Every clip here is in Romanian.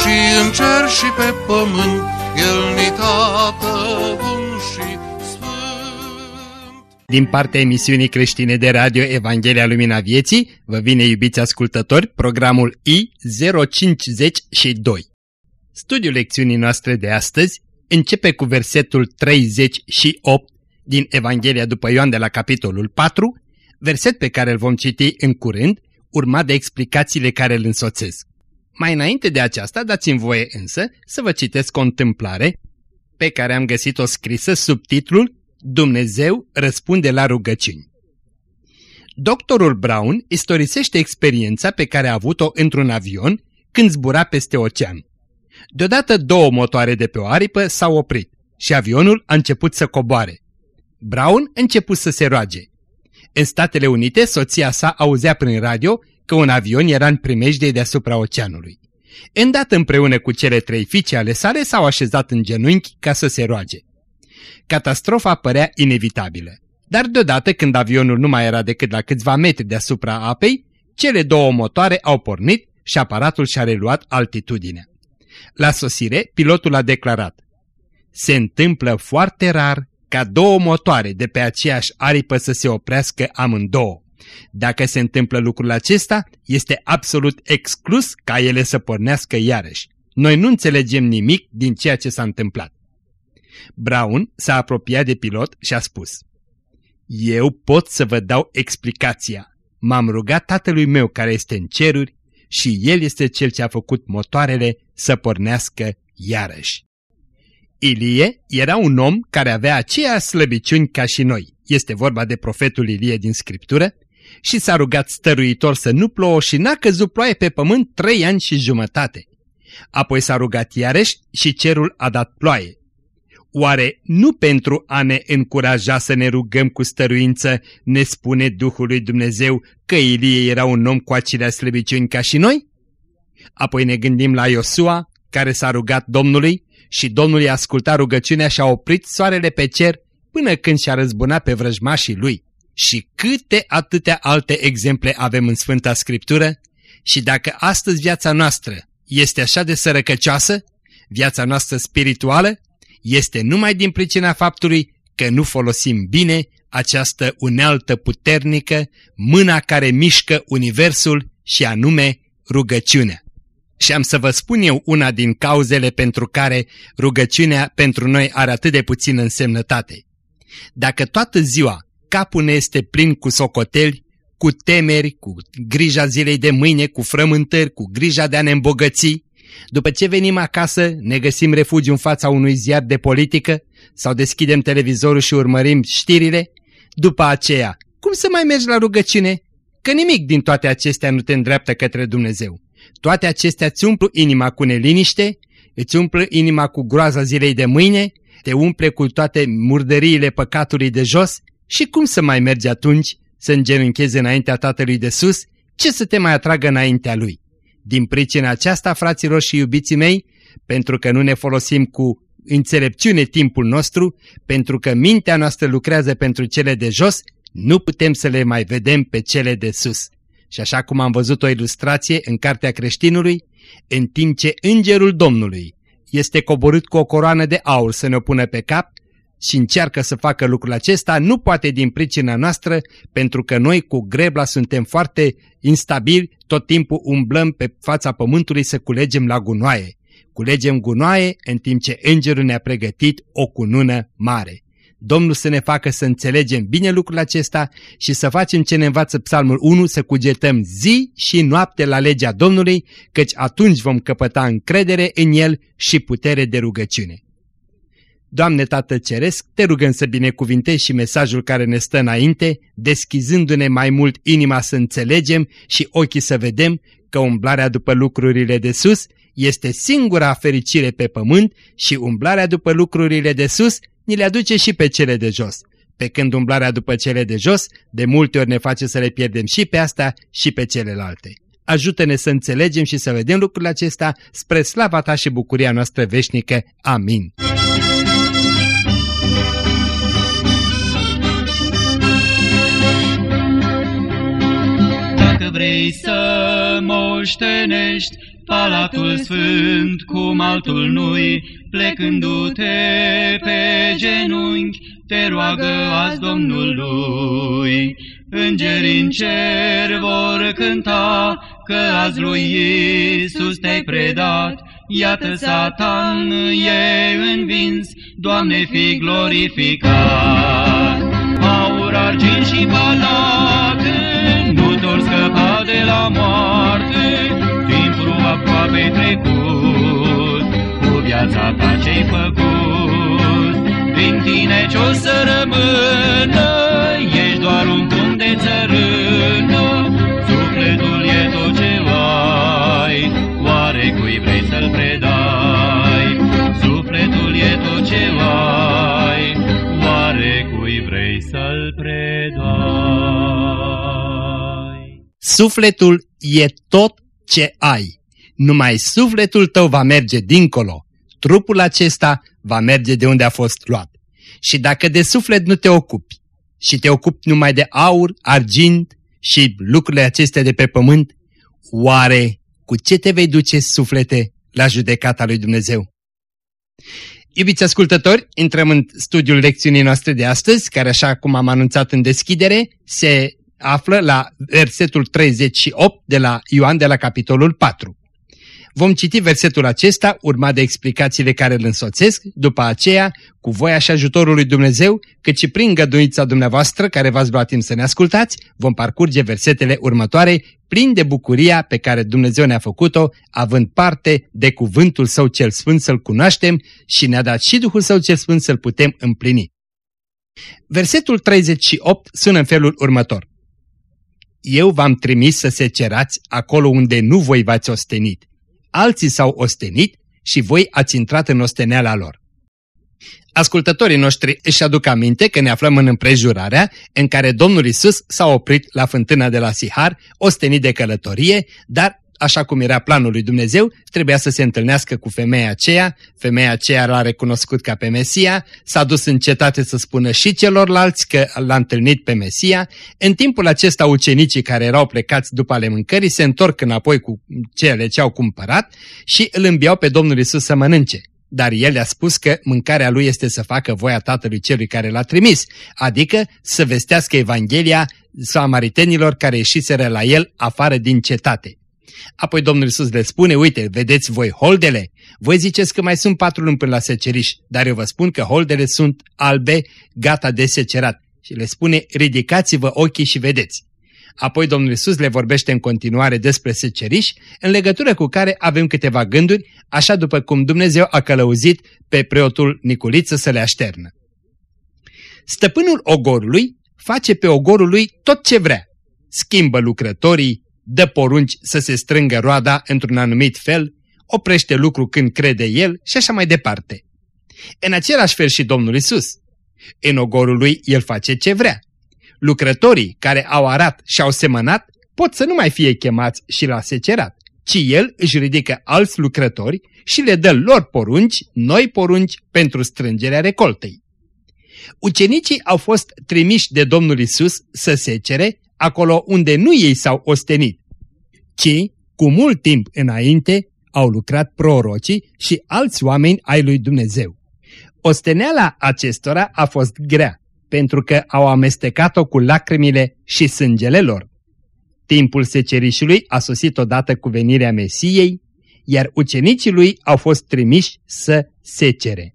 și în cer și pe pământ, El ni tată bun și sfânt. Din partea emisiunii creștine de radio Evanghelia Lumina Vieții, vă vine, iubiți ascultători, programul I-052. Studiul lecțiunii noastre de astăzi începe cu versetul 38 din Evanghelia după Ioan de la capitolul 4, verset pe care îl vom citi în curând, urmat de explicațiile care îl însoțesc. Mai înainte de aceasta, dați-mi voie însă să vă citesc o întâmplare pe care am găsit-o scrisă sub titlul Dumnezeu răspunde la rugăciuni. Doctorul Brown istorisește experiența pe care a avut-o într-un avion când zbura peste ocean. Deodată două motoare de pe o aripă s-au oprit și avionul a început să coboare. Brown a început să se roage. În Statele Unite, soția sa auzea prin radio că un avion era în primejdie deasupra oceanului. Îndată împreună cu cele trei fiice ale sale s-au așezat în genunchi ca să se roage. Catastrofa părea inevitabilă, dar deodată când avionul nu mai era decât la câțiva metri deasupra apei, cele două motoare au pornit și aparatul și-a reluat altitudinea. La sosire, pilotul a declarat Se întâmplă foarte rar ca două motoare de pe aceeași aripă să se oprească amândouă. Dacă se întâmplă lucrul acesta, este absolut exclus ca ele să pornească iarăși. Noi nu înțelegem nimic din ceea ce s-a întâmplat. Brown s-a apropiat de pilot și a spus Eu pot să vă dau explicația. M-am rugat tatălui meu care este în ceruri și el este cel ce a făcut motoarele să pornească iarăși. Ilie era un om care avea aceeași slăbiciuni ca și noi. Este vorba de profetul Ilie din Scriptură și s-a rugat stăruitor să nu plouă și n-a căzut ploaie pe pământ trei ani și jumătate. Apoi s-a rugat iarăși și cerul a dat ploaie. Oare nu pentru a ne încuraja să ne rugăm cu stăruință ne spune Duhul lui Dumnezeu că Ilie era un om cu acelea slăbiciuni ca și noi? Apoi ne gândim la Iosua, care s-a rugat Domnului și Domnul i-a ascultat rugăciunea și a oprit soarele pe cer până când și-a răzbunat pe vrăjmașii lui. Și câte atâtea alte exemple avem în Sfânta Scriptură și dacă astăzi viața noastră este așa de sărăcăcioasă, viața noastră spirituală este numai din pricina faptului că nu folosim bine această unealtă puternică, mâna care mișcă universul și anume rugăciunea. Și am să vă spun eu una din cauzele pentru care rugăciunea pentru noi are atât de puțină însemnătate. Dacă toată ziua capul ne este plin cu socoteli, cu temeri, cu grija zilei de mâine, cu frământări, cu grija de a ne îmbogăți, după ce venim acasă, ne găsim refugiu în fața unui ziar de politică sau deschidem televizorul și urmărim știrile, după aceea, cum să mai mergi la rugăciune? Că nimic din toate acestea nu te îndreaptă către Dumnezeu. Toate acestea îți umplu inima cu neliniște, îți umplă inima cu groaza zilei de mâine, te umple cu toate murdăriile păcatului de jos și cum să mai mergi atunci să îngenunchezi înaintea Tatălui de sus? Ce să te mai atragă înaintea Lui? Din pricina aceasta, fraților și iubiții mei, pentru că nu ne folosim cu înțelepciune timpul nostru, pentru că mintea noastră lucrează pentru cele de jos, nu putem să le mai vedem pe cele de sus. Și așa cum am văzut o ilustrație în Cartea Creștinului, în timp ce îngerul Domnului este coborât cu o coroană de aur să ne o pună pe cap și încearcă să facă lucrul acesta, nu poate din pricina noastră, pentru că noi cu grebla suntem foarte instabili, tot timpul umblăm pe fața pământului să culegem la gunoaie. Culegem gunoaie în timp ce îngerul ne-a pregătit o cunună mare. Domnul să ne facă să înțelegem bine lucrul acesta și să facem ce ne învață Psalmul 1, să cugetăm zi și noapte la legea Domnului, căci atunci vom căpăta încredere în El și putere de rugăciune. Doamne Tată Ceresc, te rugăm să binecuvintezi și mesajul care ne stă înainte, deschizându-ne mai mult inima să înțelegem și ochii să vedem că umblarea după lucrurile de sus este singura fericire pe pământ și umblarea după lucrurile de sus ni le aduce și pe cele de jos. Pe când umblarea după cele de jos, de multe ori ne face să le pierdem și pe asta și pe celelalte. Ajută-ne să înțelegem și să vedem lucrurile acestea spre slava ta și bucuria noastră veșnică. Amin. Vrei să moștenești Palatul Sfânt cum altul nu-i, plecându-te pe genunchi, te roagă azi Domnului. Îngerii în cer vor cânta că azi lui Iisus te-ai predat, Iată Satan e învins, Doamne fi glorificat. Aur, argint și palate, la moarte, aproape trecut, cu viața ta ce-ai făcut. Din tine ce-o să rămână, ești doar un pumn de țărână, Sufletul e tot ce ai numai sufletul tău va merge dincolo, trupul acesta va merge de unde a fost luat. Și dacă de suflet nu te ocupi și te ocupi numai de aur, argint și lucrurile acestea de pe pământ, oare cu ce te vei duce suflete la judecata lui Dumnezeu? Iubiți ascultători, intrăm în studiul lecțiunii noastre de astăzi, care așa cum am anunțat în deschidere, se află la versetul 38 de la Ioan de la capitolul 4. Vom citi versetul acesta, urmat de explicațiile care îl însoțesc, după aceea, cu voia și ajutorul lui Dumnezeu, cât și prin găduița dumneavoastră, care v-ați luat timp să ne ascultați, vom parcurge versetele următoare, plin de bucuria pe care Dumnezeu ne-a făcut-o, având parte de cuvântul Său cel Sfânt să-L cunoaștem și ne-a dat și Duhul Său cel Sfânt să-L putem împlini. Versetul 38 sună în felul următor. Eu v-am trimis să se cerați acolo unde nu voi v-ați ostenit alții s-au ostenit și voi ați intrat în osteneala lor. Ascultătorii noștri își aduc aminte că ne aflăm în împrejurarea în care Domnul Isus s-a oprit la fântâna de la Sihar, ostenit de călătorie, dar așa cum era planul lui Dumnezeu, trebuia să se întâlnească cu femeia aceea, femeia aceea l-a recunoscut ca pe Mesia, s-a dus în cetate să spună și celorlalți că l-a întâlnit pe Mesia. În timpul acesta ucenicii care erau plecați după ale mâncării se întorc înapoi cu cele ce au cumpărat și îl îmbiau pe Domnul Isus să mănânce. Dar el le-a spus că mâncarea lui este să facă voia Tatălui Celui care l-a trimis, adică să vestească Evanghelia samaritenilor care ieșiseră la el afară din cetate. Apoi Domnul Iisus le spune, uite, vedeți voi holdele? Voi ziceți că mai sunt patru luni până la seceriș, dar eu vă spun că holdele sunt albe, gata de secerat. Și le spune, ridicați-vă ochii și vedeți. Apoi Domnul Iisus le vorbește în continuare despre seceriș, în legătură cu care avem câteva gânduri, așa după cum Dumnezeu a călăuzit pe preotul Niculiță să le așternă. Stăpânul ogorului face pe ogorul lui tot ce vrea. Schimbă lucrătorii, dă porunci să se strângă roada într-un anumit fel, oprește lucru când crede el și așa mai departe. În același fel și Domnul Isus. În ogorul lui el face ce vrea. Lucrătorii care au arat și au semănat pot să nu mai fie chemați și la secerat, ci el își ridică alți lucrători și le dă lor porunci, noi porunci pentru strângerea recoltei. Ucenicii au fost trimiși de Domnul Isus să secere acolo unde nu ei s-au ostenit, ci, cu mult timp înainte, au lucrat prorocii și alți oameni ai lui Dumnezeu. Osteneala acestora a fost grea, pentru că au amestecat-o cu lacrimile și sângele lor. Timpul secerișului a sosit odată cu venirea Mesiei, iar ucenicii lui au fost trimiși să secere.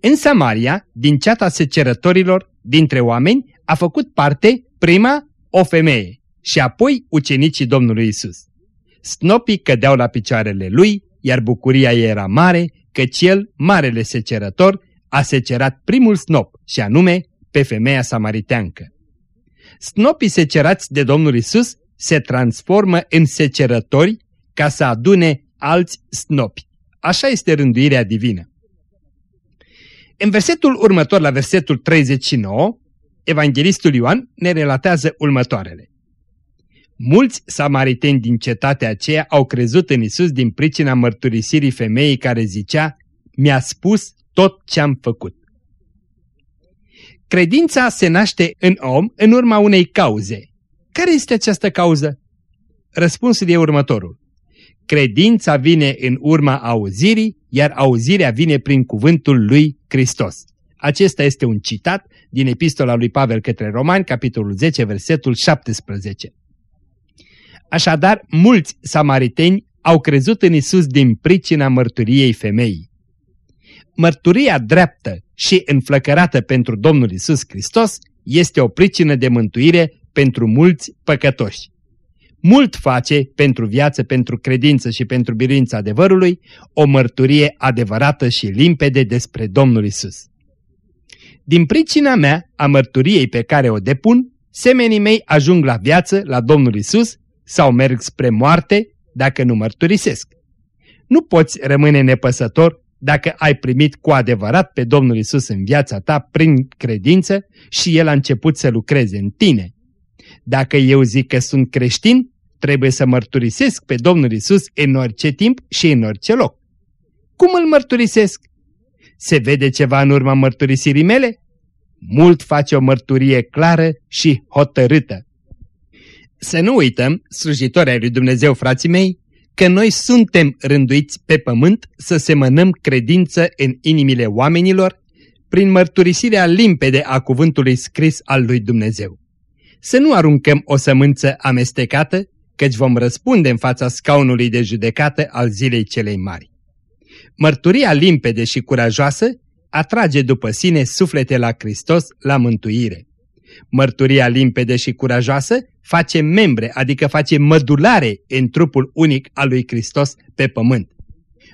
În Samaria, din ceata secerătorilor, dintre oameni, a făcut parte prima o femeie și apoi ucenicii Domnului Isus. Snopii cădeau la picioarele lui, iar bucuria ei era mare, căci el, marele secerător, a secerat primul snop, și anume pe femeia samariteancă. Snopii secerați de Domnul Isus se transformă în secerători ca să adune alți snopi. Așa este rânduirea divină. În versetul următor, la versetul 39, Evanghelistul Ioan ne relatează următoarele. Mulți samariteni din cetatea aceea au crezut în Isus din pricina mărturisirii femeii care zicea, mi-a spus tot ce am făcut. Credința se naște în om în urma unei cauze. Care este această cauză? Răspunsul e următorul. Credința vine în urma auzirii, iar auzirea vine prin cuvântul lui Hristos. Acesta este un citat din epistola lui Pavel către Romani, capitolul 10, versetul 17. Așadar, mulți samariteni au crezut în Isus din pricina mărturiei femeii. Mărturia dreaptă și înflăcărată pentru Domnul Isus Hristos este o pricină de mântuire pentru mulți păcătoși. Mult face pentru viață, pentru credință și pentru biruința adevărului o mărturie adevărată și limpede despre Domnul Isus. Din pricina mea, a mărturiei pe care o depun, semenii mei ajung la viață, la Domnul Isus, sau merg spre moarte dacă nu mărturisesc. Nu poți rămâne nepăsător dacă ai primit cu adevărat pe Domnul Isus în viața ta prin credință și El a început să lucreze în tine. Dacă eu zic că sunt creștin, trebuie să mărturisesc pe Domnul Isus în orice timp și în orice loc. Cum îl mărturisesc? Se vede ceva în urma mărturisirii mele? Mult face o mărturie clară și hotărâtă. Să nu uităm, slujitori ai lui Dumnezeu, frații mei, că noi suntem rânduiți pe pământ să semănăm credință în inimile oamenilor prin mărturisirea limpede a cuvântului scris al lui Dumnezeu. Să nu aruncăm o sămânță amestecată, căci vom răspunde în fața scaunului de judecată al zilei celei mari. Mărturia limpede și curajoasă atrage după sine suflete la Hristos la mântuire. Mărturia limpede și curajoasă face membre, adică face mădulare în trupul unic al lui Hristos pe pământ.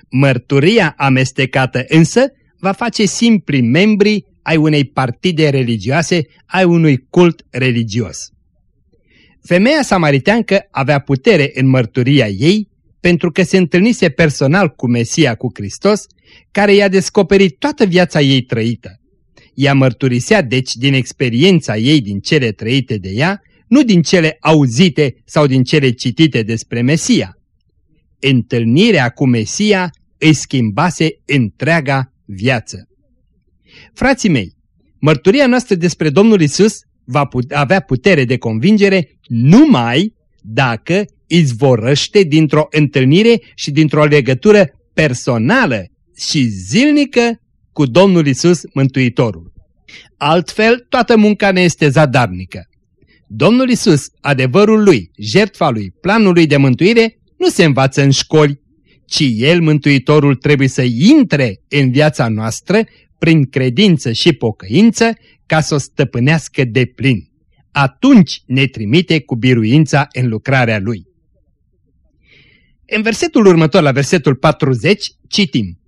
Mărturia amestecată însă va face simpli membri ai unei partide religioase, ai unui cult religios. Femeia samariteancă avea putere în mărturia ei pentru că se întâlnise personal cu Mesia, cu Hristos, care i-a descoperit toată viața ei trăită. Ea mărturisea deci din experiența ei din cele trăite de ea, nu din cele auzite sau din cele citite despre Mesia. Întâlnirea cu Mesia îi schimbase întreaga viață. Frații mei, mărturia noastră despre Domnul Isus va avea putere de convingere numai dacă izvorăște dintr-o întâlnire și dintr-o legătură personală și zilnică cu Domnul Isus Mântuitorul. Altfel, toată munca ne este zadarnică. Domnul Isus, adevărul lui, jertfa lui, planul lui de mântuire, nu se învață în școli, ci El, Mântuitorul, trebuie să intre în viața noastră prin credință și pocăință ca să o stăpânească de plin. Atunci ne trimite cu biruința în lucrarea Lui. În versetul următor, la versetul 40, citim.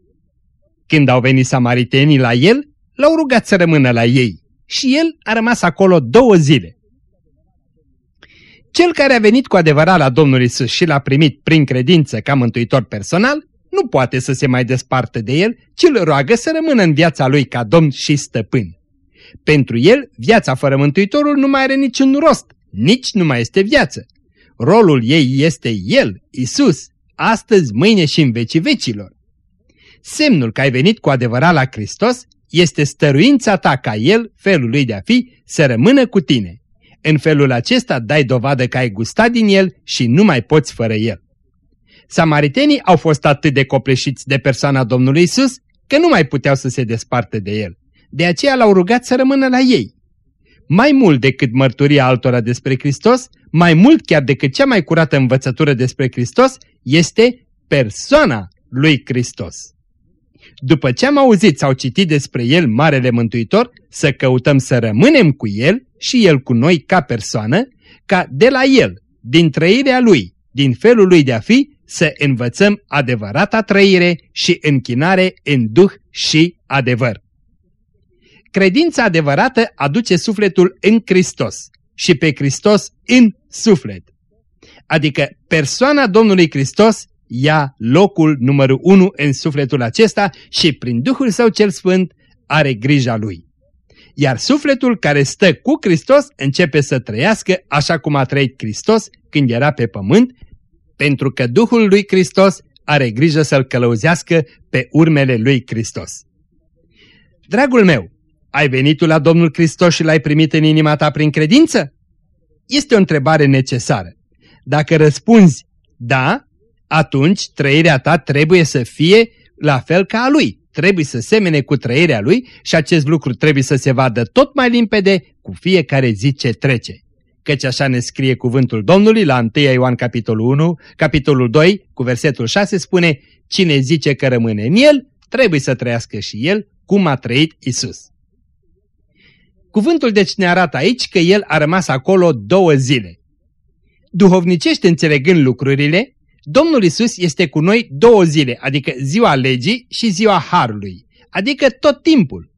Când au venit samaritenii la el, l-au rugat să rămână la ei și el a rămas acolo două zile. Cel care a venit cu adevărat la Domnul Isus și l-a primit prin credință ca mântuitor personal, nu poate să se mai despartă de el, ci îl roagă să rămână în viața lui ca domn și stăpân. Pentru el, viața fără mântuitorul nu mai are niciun rost, nici nu mai este viață. Rolul ei este el, Isus, astăzi, mâine și în vecii vecilor. Semnul că ai venit cu adevărat la Hristos este stăruința ta ca El, felul lui de a fi, să rămână cu tine. În felul acesta dai dovadă că ai gustat din El și nu mai poți fără El. Samaritenii au fost atât de copleșiți de persoana Domnului Isus că nu mai puteau să se despartă de El. De aceea l-au rugat să rămână la ei. Mai mult decât mărturia altora despre Hristos, mai mult chiar decât cea mai curată învățătură despre Hristos, este persoana lui Hristos. După ce am auzit sau citit despre El, Marele Mântuitor, să căutăm să rămânem cu El și El cu noi ca persoană, ca de la El, din trăirea Lui, din felul Lui de a fi, să învățăm adevărata trăire și închinare în duh și adevăr. Credința adevărată aduce sufletul în Hristos și pe Hristos în suflet. Adică persoana Domnului Hristos ia locul numărul unu în sufletul acesta și prin Duhul Său cel Sfânt are grija lui. Iar sufletul care stă cu Hristos începe să trăiască așa cum a trăit Hristos când era pe pământ, pentru că Duhul lui Hristos are grijă să-l călăuzească pe urmele lui Hristos. Dragul meu, ai venit tu la Domnul Hristos și l-ai primit în inima ta prin credință? Este o întrebare necesară. Dacă răspunzi da, atunci trăirea ta trebuie să fie la fel ca a lui. Trebuie să semene cu trăirea lui și acest lucru trebuie să se vadă tot mai limpede cu fiecare zi ce trece. Căci așa ne scrie cuvântul Domnului la 1 Ioan capitolul 1, capitolul 2, cu versetul 6 spune Cine zice că rămâne în el, trebuie să trăiască și el cum a trăit Isus. Cuvântul deci ne arată aici că el a rămas acolo două zile. Duhovnicește înțelegând lucrurile, Domnul Isus este cu noi două zile, adică ziua legii și ziua Harului, adică tot timpul.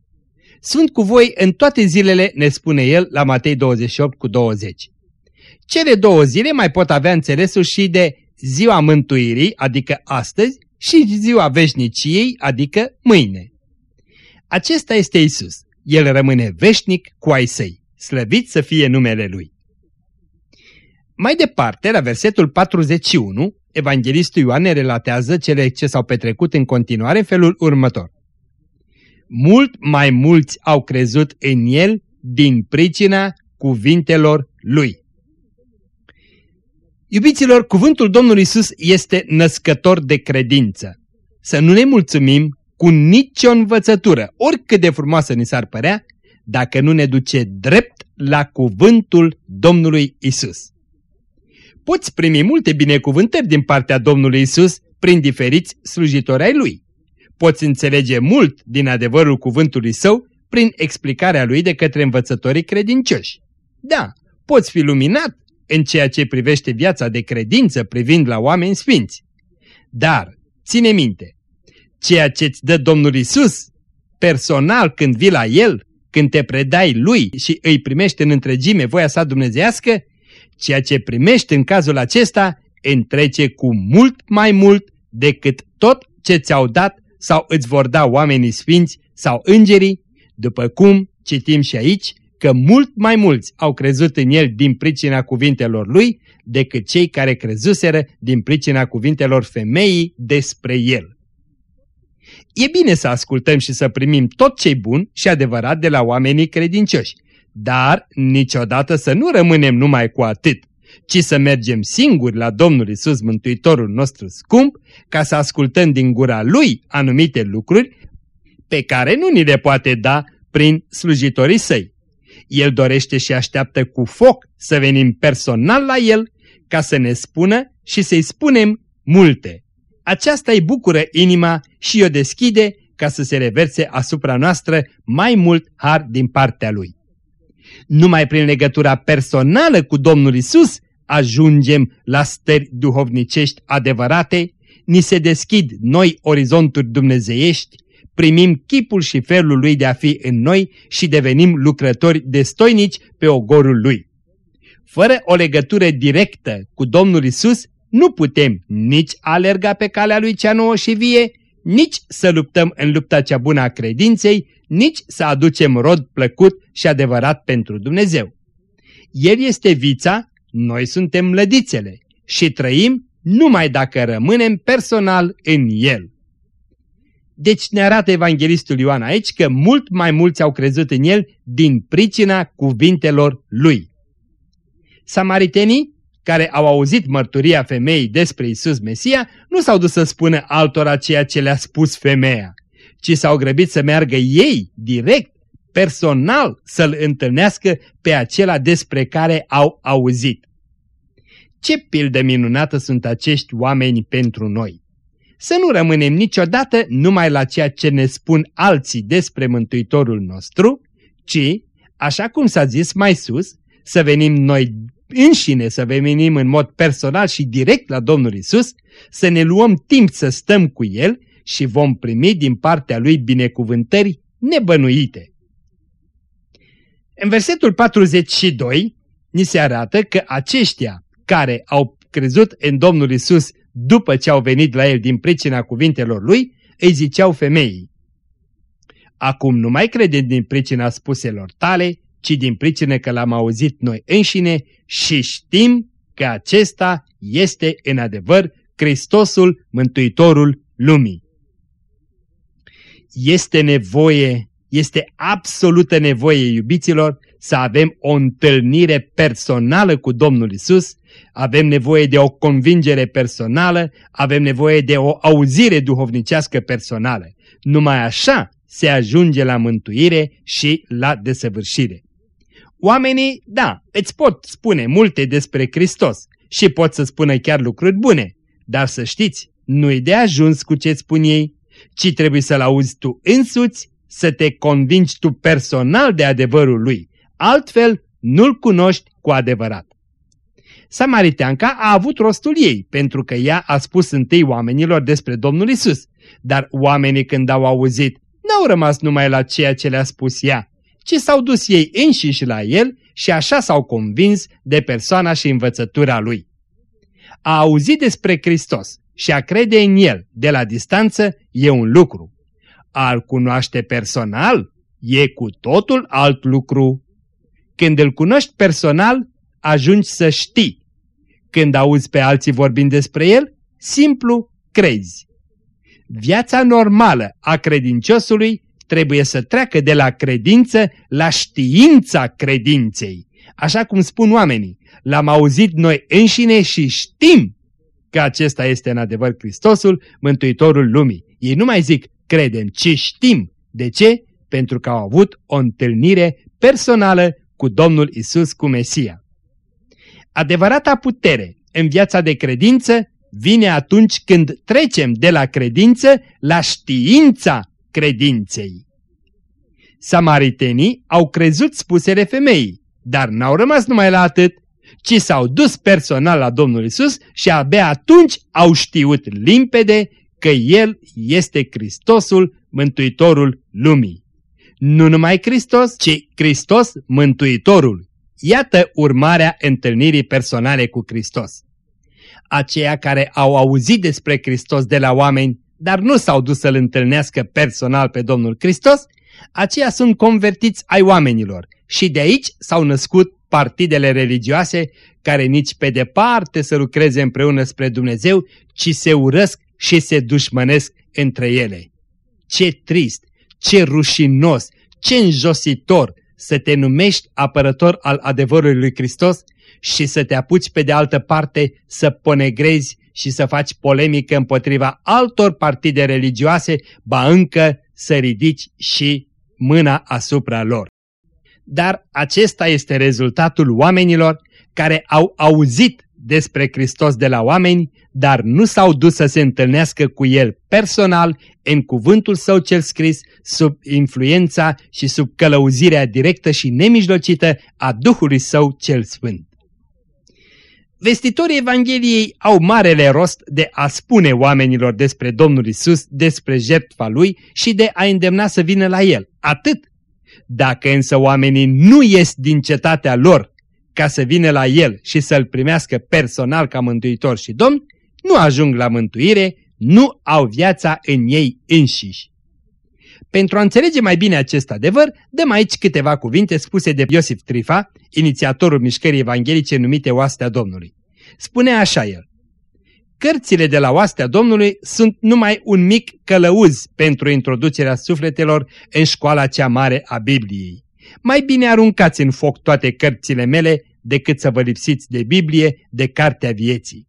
Sunt cu voi în toate zilele, ne spune el la Matei 28 cu 20. Cele două zile mai pot avea înțelesul și de ziua mântuirii, adică astăzi, și ziua veșniciei, adică mâine. Acesta este Isus. El rămâne veșnic cu ai săi. Slăvit să fie numele Lui. Mai departe, la versetul 41, evanghelistul Ioan ne relatează cele ce s-au petrecut în continuare în felul următor. Mult mai mulți au crezut în el din pricina cuvintelor lui. Iubiților, cuvântul Domnului Isus este născător de credință. Să nu ne mulțumim cu nicio învățătură, oricât de frumoasă ni s-ar părea, dacă nu ne duce drept la cuvântul Domnului Isus. Poți primi multe binecuvântări din partea Domnului Isus prin diferiți slujitori ai Lui. Poți înțelege mult din adevărul cuvântului Său prin explicarea Lui de către învățătorii credincioși. Da, poți fi luminat în ceea ce privește viața de credință privind la oameni sfinți. Dar, ține minte, ceea ce îți dă Domnul Isus, personal când vii la El, când te predai Lui și îi primești în întregime voia sa dumnezească, ceea ce primești în cazul acesta întrece cu mult mai mult decât tot ce ți-au dat sau îți vor da oamenii sfinți sau îngerii, după cum citim și aici că mult mai mulți au crezut în el din pricina cuvintelor lui decât cei care crezuseră din pricina cuvintelor femeii despre el. E bine să ascultăm și să primim tot ce bun și adevărat de la oamenii credincioși, dar niciodată să nu rămânem numai cu atât, ci să mergem singuri la Domnul Isus Mântuitorul nostru scump, ca să ascultăm din gura Lui anumite lucruri pe care nu ni le poate da prin slujitorii săi. El dorește și așteaptă cu foc să venim personal la El ca să ne spună și să-i spunem multe. Aceasta îi bucură inima și o deschide ca să se reverse asupra noastră mai mult har din partea Lui. Numai prin legătura personală cu Domnul Isus ajungem la stări duhovnicești adevărate, ni se deschid noi orizonturi dumnezeiești, primim chipul și felul Lui de a fi în noi și devenim lucrători destoinici pe ogorul Lui. Fără o legătură directă cu Domnul Isus, nu putem nici alerga pe calea Lui cea nouă și vie, nici să luptăm în lupta cea bună a credinței, nici să aducem rod plăcut și adevărat pentru Dumnezeu. El este vița, noi suntem lădițele și trăim numai dacă rămânem personal în El. Deci ne arată evanghelistul Ioan aici că mult mai mulți au crezut în El din pricina cuvintelor Lui. Samaritenii, care au auzit mărturia femeii despre Isus Mesia, nu s-au dus să spună altora ceea ce le-a spus femeia, ci s-au grăbit să meargă ei, direct, personal, să-L întâlnească pe acela despre care au auzit. Ce pildă minunată sunt acești oameni pentru noi! Să nu rămânem niciodată numai la ceea ce ne spun alții despre Mântuitorul nostru, ci, așa cum s-a zis mai sus, să venim noi înșine, să venim în mod personal și direct la Domnul Isus, să ne luăm timp să stăm cu El și vom primi din partea Lui binecuvântări nebănuite. În versetul 42 ni se arată că aceștia care au crezut în Domnul Isus după ce au venit la el din pricina cuvintelor lui, îi ziceau femeii, Acum nu mai credem din pricina spuselor tale, ci din pricină că l-am auzit noi înșine și știm că acesta este în adevăr Hristosul, Mântuitorul lumii. Este nevoie, este absolută nevoie, iubiților, să avem o întâlnire personală cu Domnul Isus, avem nevoie de o convingere personală, avem nevoie de o auzire duhovnicească personală. Numai așa se ajunge la mântuire și la desăvârșire. Oamenii, da, îți pot spune multe despre Hristos și pot să spună chiar lucruri bune, dar să știți, nu-i de ajuns cu ce spun ei, ci trebuie să-L auzi tu însuți, să te convingi tu personal de adevărul Lui, altfel nu-L cunoști cu adevărat. Samariteanca a avut rostul ei, pentru că ea a spus întâi oamenilor despre Domnul Isus, dar oamenii când au auzit n-au rămas numai la ceea ce le-a spus ea, ci s-au dus ei înșiși la el și așa s-au convins de persoana și învățătura lui. A auzi despre Hristos și a crede în el de la distanță e un lucru. A-l cunoaște personal e cu totul alt lucru. Când îl cunoști personal, ajungi să știi. Când auzi pe alții vorbind despre el, simplu crezi. Viața normală a credinciosului trebuie să treacă de la credință la știința credinței. Așa cum spun oamenii, l-am auzit noi înșine și știm că acesta este în adevăr Hristosul, Mântuitorul lumii. Ei nu mai zic credem, ci știm. De ce? Pentru că au avut o întâlnire personală cu Domnul Isus, cu Mesia. Adevărata putere în viața de credință vine atunci când trecem de la credință la știința credinței. Samaritenii au crezut spusele femeii, dar n-au rămas numai la atât, ci s-au dus personal la Domnul Isus și abia atunci au știut limpede că El este Hristosul, Mântuitorul lumii. Nu numai Hristos, ci Hristos Mântuitorul. Iată urmarea întâlnirii personale cu Hristos. Aceia care au auzit despre Hristos de la oameni, dar nu s-au dus să-L întâlnească personal pe Domnul Hristos, aceia sunt convertiți ai oamenilor și de aici s-au născut partidele religioase care nici pe departe să lucreze împreună spre Dumnezeu, ci se urăsc și se dușmănesc între ele. Ce trist, ce rușinos, ce înjositor să te numești apărător al adevărului lui Hristos și să te apuci pe de altă parte să ponegrezi și să faci polemică împotriva altor partide religioase, ba încă să ridici și mâna asupra lor. Dar acesta este rezultatul oamenilor care au auzit despre Hristos de la oameni, dar nu s-au dus să se întâlnească cu El personal în cuvântul Său cel scris, sub influența și sub călăuzirea directă și nemijlocită a Duhului Său cel Sfânt. Vestitorii Evangheliei au marele rost de a spune oamenilor despre Domnul Isus, despre jertfa Lui și de a îndemna să vină la El. Atât. Dacă însă oamenii nu ies din cetatea lor ca să vină la El și să-L primească personal ca mântuitor și domn, nu ajung la mântuire, nu au viața în ei înșiși. Pentru a înțelege mai bine acest adevăr, dăm aici câteva cuvinte spuse de Iosif Trifa, inițiatorul mișcării evanghelice numite Oastea Domnului. Spune așa el, Cărțile de la Oastea Domnului sunt numai un mic călăuz pentru introducerea sufletelor în școala cea mare a Bibliei. Mai bine aruncați în foc toate cărțile mele decât să vă lipsiți de Biblie, de Cartea Vieții.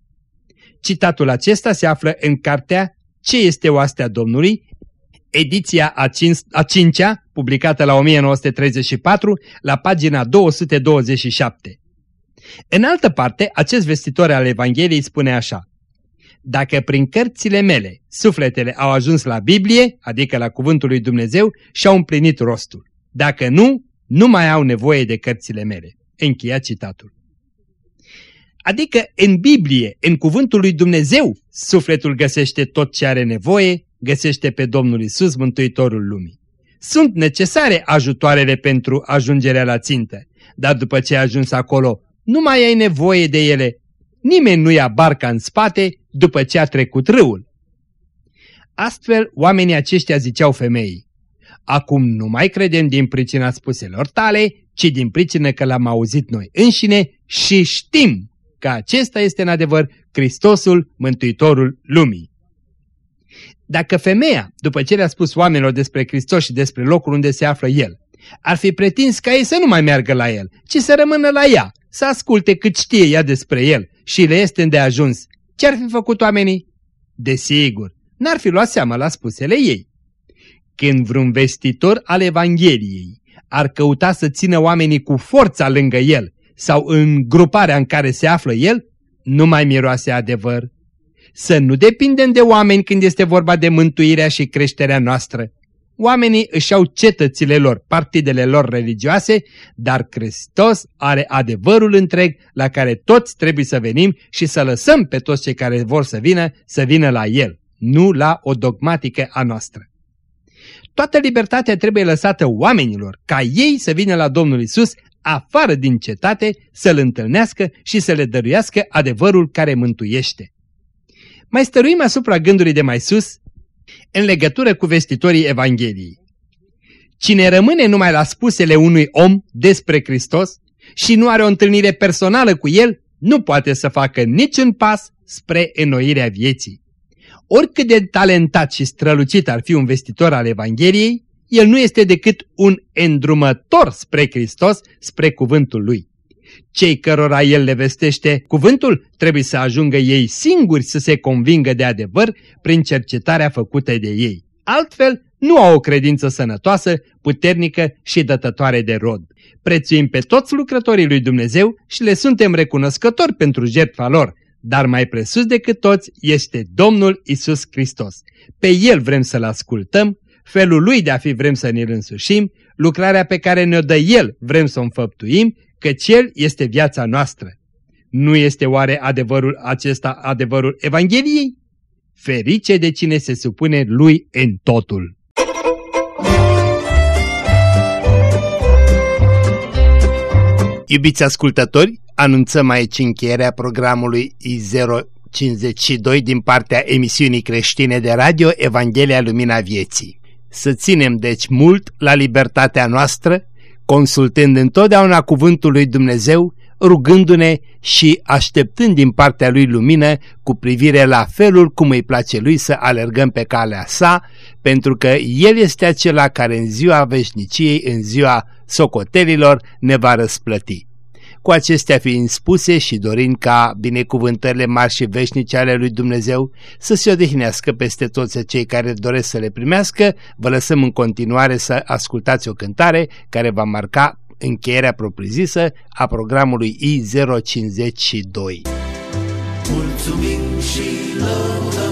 Citatul acesta se află în cartea Ce este Oastea Domnului, ediția a, cinci, a cincea, publicată la 1934, la pagina 227. În altă parte, acest vestitor al Evangheliei spune așa, Dacă prin cărțile mele sufletele au ajuns la Biblie, adică la Cuvântul lui Dumnezeu, și-au împlinit rostul. Dacă nu, nu mai au nevoie de cărțile mele. Încheia citatul. Adică în Biblie, în Cuvântul lui Dumnezeu, sufletul găsește tot ce are nevoie, găsește pe Domnul Isus, Mântuitorul lumii. Sunt necesare ajutoarele pentru ajungerea la țintă, dar după ce ai ajuns acolo, nu mai ai nevoie de ele. Nimeni nu ia barca în spate, după ce a trecut râul. Astfel, oamenii aceștia ziceau femeii, Acum nu mai credem din pricina spuselor tale, ci din pricină că l-am auzit noi înșine și știm că acesta este în adevăr Hristosul, Mântuitorul lumii. Dacă femeia, după ce le-a spus oamenilor despre Hristos și despre locul unde se află El, ar fi pretins ca ei să nu mai meargă la El, ci să rămână la ea, să asculte cât știe ea despre El și le este îndeajuns, ce ar fi făcut oamenii? Desigur, n-ar fi luat seama la spusele ei. Când vreun vestitor al Evangheliei ar căuta să țină oamenii cu forța lângă el sau în gruparea în care se află el, nu mai miroase adevăr. Să nu depindem de oameni când este vorba de mântuirea și creșterea noastră. Oamenii își au cetățile lor, partidele lor religioase, dar Hristos are adevărul întreg la care toți trebuie să venim și să lăsăm pe toți cei care vor să vină, să vină la El, nu la o dogmatică a noastră. Toată libertatea trebuie lăsată oamenilor, ca ei să vină la Domnul Isus afară din cetate, să-L întâlnească și să le dăruiască adevărul care mântuiește. Mai stăruim asupra gândului de mai sus, în legătură cu vestitorii Evangheliei. Cine rămâne numai la spusele unui om despre Hristos și nu are o întâlnire personală cu El, nu poate să facă niciun pas spre înnoirea vieții. Oricât de talentat și strălucit ar fi un vestitor al Evangheliei, el nu este decât un îndrumător spre Hristos, spre cuvântul lui. Cei cărora el le vestește cuvântul trebuie să ajungă ei singuri să se convingă de adevăr prin cercetarea făcută de ei. Altfel, nu au o credință sănătoasă, puternică și dătătoare de rod. Prețuim pe toți lucrătorii lui Dumnezeu și le suntem recunoscători pentru jertfa lor, dar mai presus decât toți este Domnul Isus Hristos. Pe El vrem să-L ascultăm, felul Lui de a fi vrem să ne-L însușim, lucrarea pe care ne-o dă El vrem să o înfăptuim, căci El este viața noastră. Nu este oare adevărul acesta adevărul Evangheliei? Ferice de cine se supune Lui în totul. Iubiți ascultători, anunțăm aici încheierea programului I052 din partea emisiunii creștine de radio Evanghelia Lumina Vieții. Să ținem deci mult la libertatea noastră, consultând întotdeauna cuvântul lui Dumnezeu, rugându-ne și așteptând din partea lui lumină cu privire la felul cum îi place lui să alergăm pe calea sa, pentru că El este acela care în ziua veșniciei, în ziua socotelilor, ne va răsplăti. Cu acestea fiind spuse și dorind ca binecuvântările mari și veșnice ale lui Dumnezeu să se odihnească peste toți cei care doresc să le primească, vă lăsăm în continuare să ascultați o cântare care va marca încheierea propriu-zisă a programului I052. Mulțumim și lăudăm